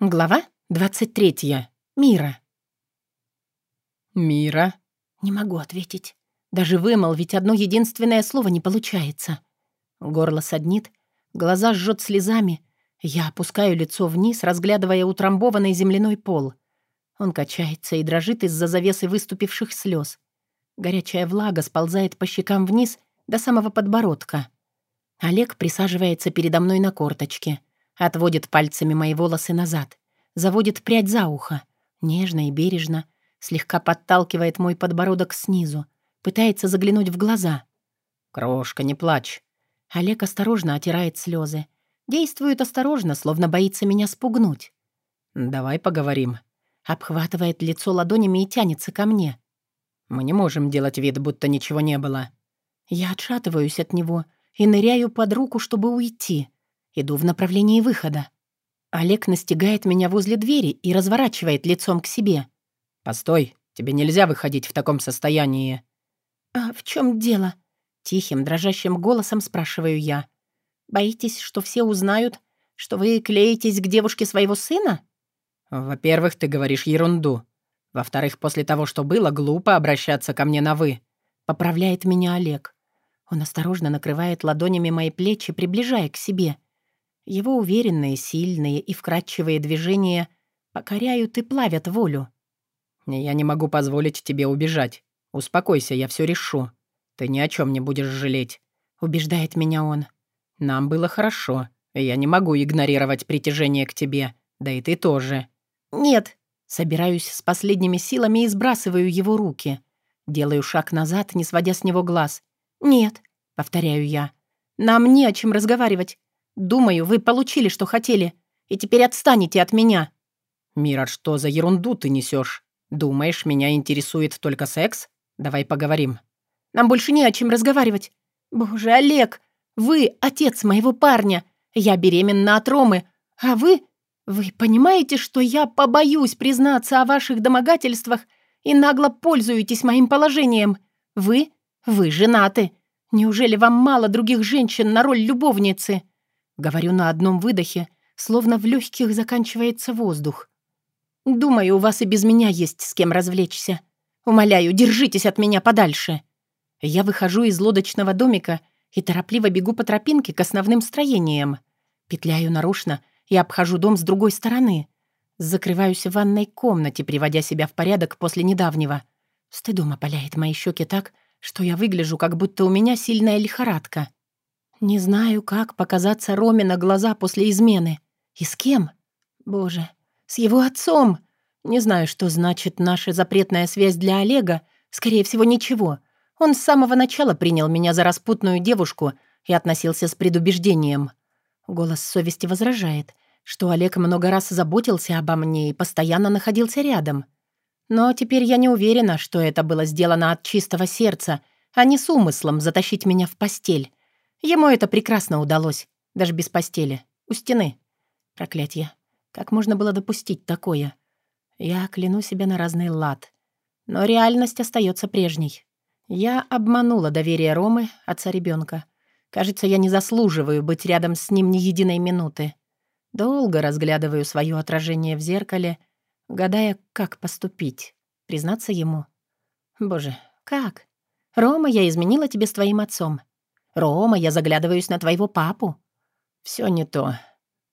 Глава 23. Мира. «Мира?» Не могу ответить. Даже вымолвить одно единственное слово не получается. Горло саднит, глаза жжет слезами. Я опускаю лицо вниз, разглядывая утрамбованный земляной пол. Он качается и дрожит из-за завесы выступивших слез. Горячая влага сползает по щекам вниз до самого подбородка. Олег присаживается передо мной на корточке — Отводит пальцами мои волосы назад. Заводит прядь за ухо. Нежно и бережно. Слегка подталкивает мой подбородок снизу. Пытается заглянуть в глаза. «Крошка, не плачь». Олег осторожно отирает слезы. Действует осторожно, словно боится меня спугнуть. «Давай поговорим». Обхватывает лицо ладонями и тянется ко мне. «Мы не можем делать вид, будто ничего не было». Я отшатываюсь от него и ныряю под руку, чтобы уйти. Иду в направлении выхода. Олег настигает меня возле двери и разворачивает лицом к себе. «Постой, тебе нельзя выходить в таком состоянии». «А в чем дело?» Тихим, дрожащим голосом спрашиваю я. «Боитесь, что все узнают, что вы клеитесь к девушке своего сына?» «Во-первых, ты говоришь ерунду. Во-вторых, после того, что было, глупо обращаться ко мне на «вы». Поправляет меня Олег. Он осторожно накрывает ладонями мои плечи, приближая к себе — его уверенные, сильные и вкрадчивые движения покоряют и плавят волю. «Я не могу позволить тебе убежать. Успокойся, я все решу. Ты ни о чем не будешь жалеть», — убеждает меня он. «Нам было хорошо. Я не могу игнорировать притяжение к тебе. Да и ты тоже». «Нет». Собираюсь с последними силами и сбрасываю его руки. Делаю шаг назад, не сводя с него глаз. «Нет», — повторяю я. «Нам не о чем разговаривать. Думаю, вы получили, что хотели, и теперь отстанете от меня». «Мира, что за ерунду ты несешь? Думаешь, меня интересует только секс? Давай поговорим». «Нам больше не о чем разговаривать. Боже, Олег, вы отец моего парня. Я беременна от Ромы. А вы... Вы понимаете, что я побоюсь признаться о ваших домогательствах и нагло пользуетесь моим положением? Вы... Вы женаты. Неужели вам мало других женщин на роль любовницы?» Говорю на одном выдохе, словно в легких заканчивается воздух. «Думаю, у вас и без меня есть с кем развлечься. Умоляю, держитесь от меня подальше». Я выхожу из лодочного домика и торопливо бегу по тропинке к основным строениям. Петляю нарочно и обхожу дом с другой стороны. Закрываюсь в ванной комнате, приводя себя в порядок после недавнего. Стыдом опаляет мои щеки так, что я выгляжу, как будто у меня сильная лихорадка. Не знаю, как показаться Роме на глаза после измены. И с кем? Боже, с его отцом. Не знаю, что значит наша запретная связь для Олега. Скорее всего, ничего. Он с самого начала принял меня за распутную девушку и относился с предубеждением. Голос совести возражает, что Олег много раз заботился обо мне и постоянно находился рядом. Но теперь я не уверена, что это было сделано от чистого сердца, а не с умыслом затащить меня в постель. Ему это прекрасно удалось, даже без постели, у стены. Проклятье. Как можно было допустить такое? Я кляну себя на разный лад. Но реальность остается прежней. Я обманула доверие Ромы, отца ребенка. Кажется, я не заслуживаю быть рядом с ним ни единой минуты. Долго разглядываю свое отражение в зеркале, гадая, как поступить. Признаться ему. Боже, как? Рома, я изменила тебе с твоим отцом. «Рома, я заглядываюсь на твоего папу». Все не то.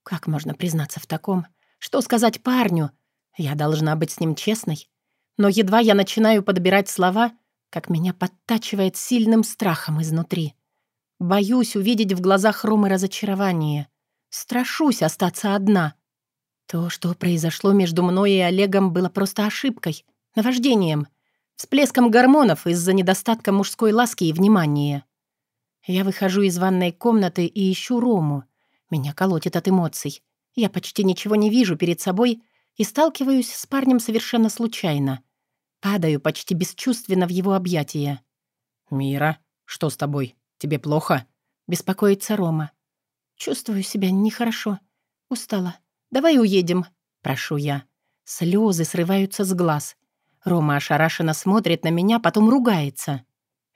Как можно признаться в таком? Что сказать парню? Я должна быть с ним честной. Но едва я начинаю подбирать слова, как меня подтачивает сильным страхом изнутри. Боюсь увидеть в глазах Ромы разочарование. Страшусь остаться одна. То, что произошло между мной и Олегом, было просто ошибкой, наваждением, всплеском гормонов из-за недостатка мужской ласки и внимания. Я выхожу из ванной комнаты и ищу Рому. Меня колотит от эмоций. Я почти ничего не вижу перед собой и сталкиваюсь с парнем совершенно случайно. Падаю почти бесчувственно в его объятия. «Мира, что с тобой? Тебе плохо?» Беспокоится Рома. «Чувствую себя нехорошо. Устала. Давай уедем», — прошу я. Слезы срываются с глаз. Рома ошарашенно смотрит на меня, потом ругается.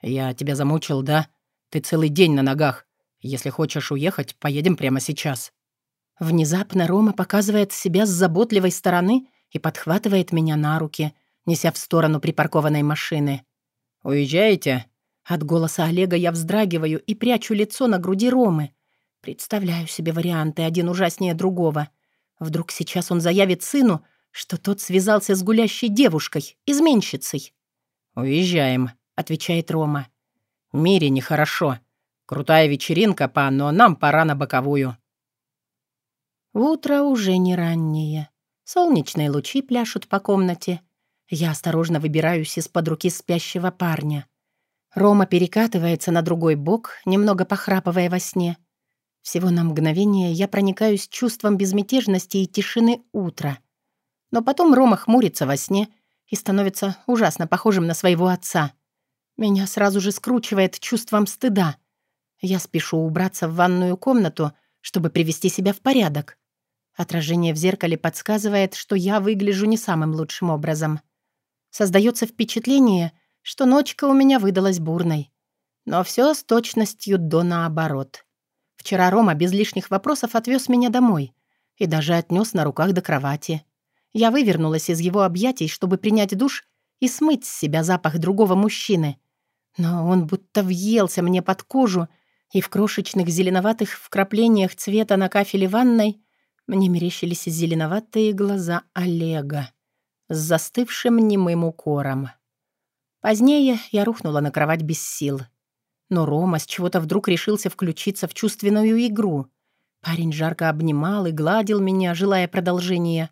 «Я тебя замучил, да?» Ты целый день на ногах. Если хочешь уехать, поедем прямо сейчас». Внезапно Рома показывает себя с заботливой стороны и подхватывает меня на руки, неся в сторону припаркованной машины. «Уезжаете?» От голоса Олега я вздрагиваю и прячу лицо на груди Ромы. Представляю себе варианты, один ужаснее другого. Вдруг сейчас он заявит сыну, что тот связался с гулящей девушкой, изменщицей. «Уезжаем», — отвечает Рома. «Мире нехорошо. Крутая вечеринка, па, но нам пора на боковую». Утро уже не раннее. Солнечные лучи пляшут по комнате. Я осторожно выбираюсь из-под руки спящего парня. Рома перекатывается на другой бок, немного похрапывая во сне. Всего на мгновение я проникаюсь чувством безмятежности и тишины утра. Но потом Рома хмурится во сне и становится ужасно похожим на своего отца. Меня сразу же скручивает чувством стыда. Я спешу убраться в ванную комнату, чтобы привести себя в порядок. Отражение в зеркале подсказывает, что я выгляжу не самым лучшим образом. Создается впечатление, что ночка у меня выдалась бурной. Но все с точностью до наоборот. Вчера Рома без лишних вопросов отвез меня домой и даже отнес на руках до кровати. Я вывернулась из его объятий, чтобы принять душ и смыть с себя запах другого мужчины. Но он будто въелся мне под кожу, и в крошечных зеленоватых вкраплениях цвета на кафеле ванной мне мерещились зеленоватые глаза Олега с застывшим немым укором. Позднее я рухнула на кровать без сил. Но Рома с чего-то вдруг решился включиться в чувственную игру. Парень жарко обнимал и гладил меня, желая продолжения.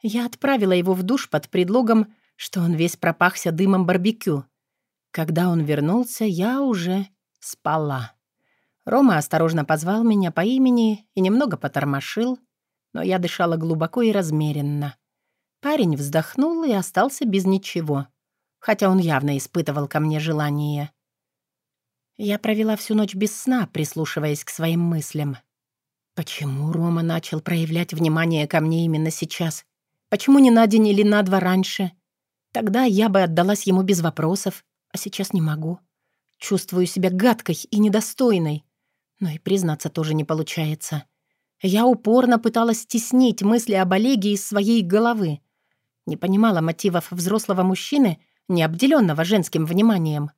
Я отправила его в душ под предлогом, что он весь пропахся дымом барбекю. Когда он вернулся, я уже спала. Рома осторожно позвал меня по имени и немного потормошил, но я дышала глубоко и размеренно. Парень вздохнул и остался без ничего хотя он явно испытывал ко мне желание. Я провела всю ночь без сна, прислушиваясь к своим мыслям. Почему Рома начал проявлять внимание ко мне именно сейчас? Почему не на день или на два раньше? Тогда я бы отдалась ему без вопросов, а сейчас не могу. Чувствую себя гадкой и недостойной. Но и признаться тоже не получается. Я упорно пыталась стеснить мысли об Олеге из своей головы. Не понимала мотивов взрослого мужчины — не обделенного женским вниманием.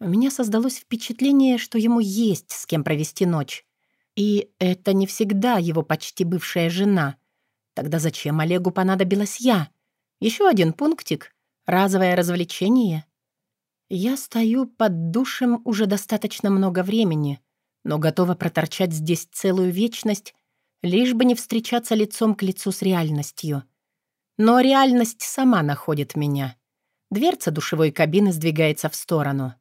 У меня создалось впечатление, что ему есть с кем провести ночь. И это не всегда его почти бывшая жена. Тогда зачем Олегу понадобилась я? Еще один пунктик. Разовое развлечение. Я стою под душем уже достаточно много времени, но готова проторчать здесь целую вечность, лишь бы не встречаться лицом к лицу с реальностью. Но реальность сама находит меня. Дверца душевой кабины сдвигается в сторону.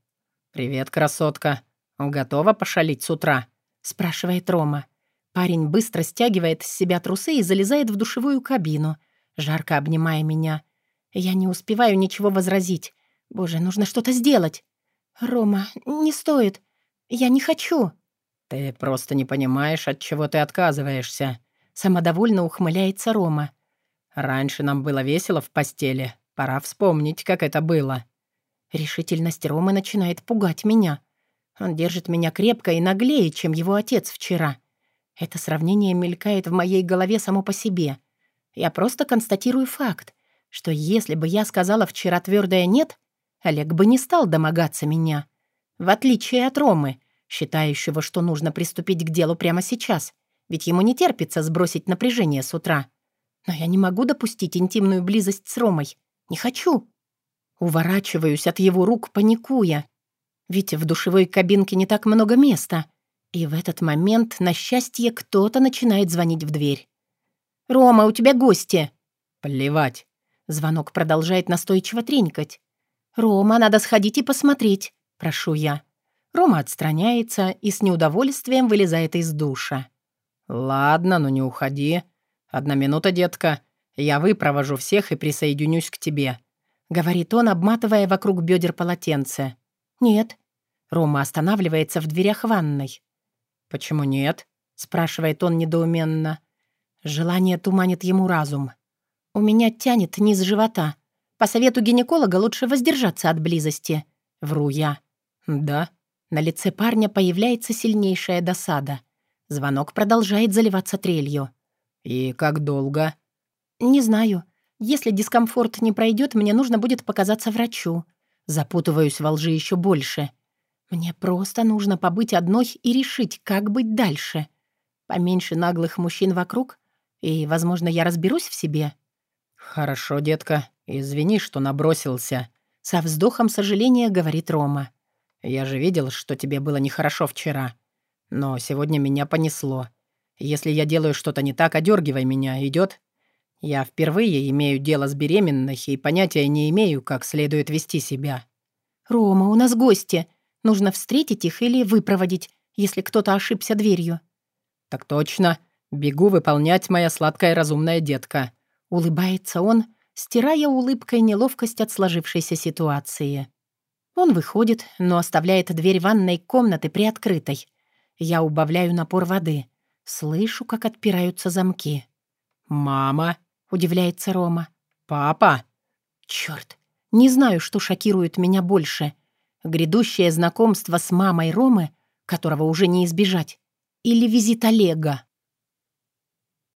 «Привет, красотка. Готова пошалить с утра?» — спрашивает Рома. Парень быстро стягивает с себя трусы и залезает в душевую кабину, жарко обнимая меня. Я не успеваю ничего возразить. Боже, нужно что-то сделать. «Рома, не стоит. Я не хочу». «Ты просто не понимаешь, от чего ты отказываешься», — самодовольно ухмыляется Рома. «Раньше нам было весело в постели, Пора вспомнить, как это было. Решительность Ромы начинает пугать меня. Он держит меня крепко и наглее, чем его отец вчера. Это сравнение мелькает в моей голове само по себе. Я просто констатирую факт, что если бы я сказала вчера твердое «нет», Олег бы не стал домогаться меня. В отличие от Ромы, считающего, что нужно приступить к делу прямо сейчас, ведь ему не терпится сбросить напряжение с утра. Но я не могу допустить интимную близость с Ромой. Не хочу. Уворачиваюсь от его рук, паникуя. Ведь в душевой кабинке не так много места. И в этот момент, на счастье, кто-то начинает звонить в дверь. «Рома, у тебя гости!» «Плевать!» Звонок продолжает настойчиво тренькать. «Рома, надо сходить и посмотреть», — прошу я. Рома отстраняется и с неудовольствием вылезает из душа. «Ладно, но не уходи. Одна минута, детка. Я выпровожу всех и присоединюсь к тебе», — говорит он, обматывая вокруг бедер полотенце. «Нет». Рома останавливается в дверях ванной. «Почему нет?» — спрашивает он недоуменно. Желание туманит ему разум. «У меня тянет низ живота. По совету гинеколога лучше воздержаться от близости». Вру я. «Да». На лице парня появляется сильнейшая досада. Звонок продолжает заливаться трелью. «И как долго?» «Не знаю. Если дискомфорт не пройдет, мне нужно будет показаться врачу. Запутываюсь во лжи еще больше. Мне просто нужно побыть одной и решить, как быть дальше. Поменьше наглых мужчин вокруг, и, возможно, я разберусь в себе». «Хорошо, детка. Извини, что набросился». Со вздохом сожаления говорит Рома. «Я же видел, что тебе было нехорошо вчера. Но сегодня меня понесло. Если я делаю что-то не так, одергивай меня, идет. Я впервые имею дело с беременной и понятия не имею, как следует вести себя». «Рома, у нас гости. Нужно встретить их или выпроводить, если кто-то ошибся дверью». «Так точно. Бегу выполнять моя сладкая разумная детка». Улыбается он, стирая улыбкой неловкость от сложившейся ситуации. Он выходит, но оставляет дверь ванной комнаты приоткрытой. Я убавляю напор воды. Слышу, как отпираются замки. «Мама!» — удивляется Рома. «Папа!» Черт, не знаю, что шокирует меня больше. Грядущее знакомство с мамой Ромы, которого уже не избежать, или визит Олега.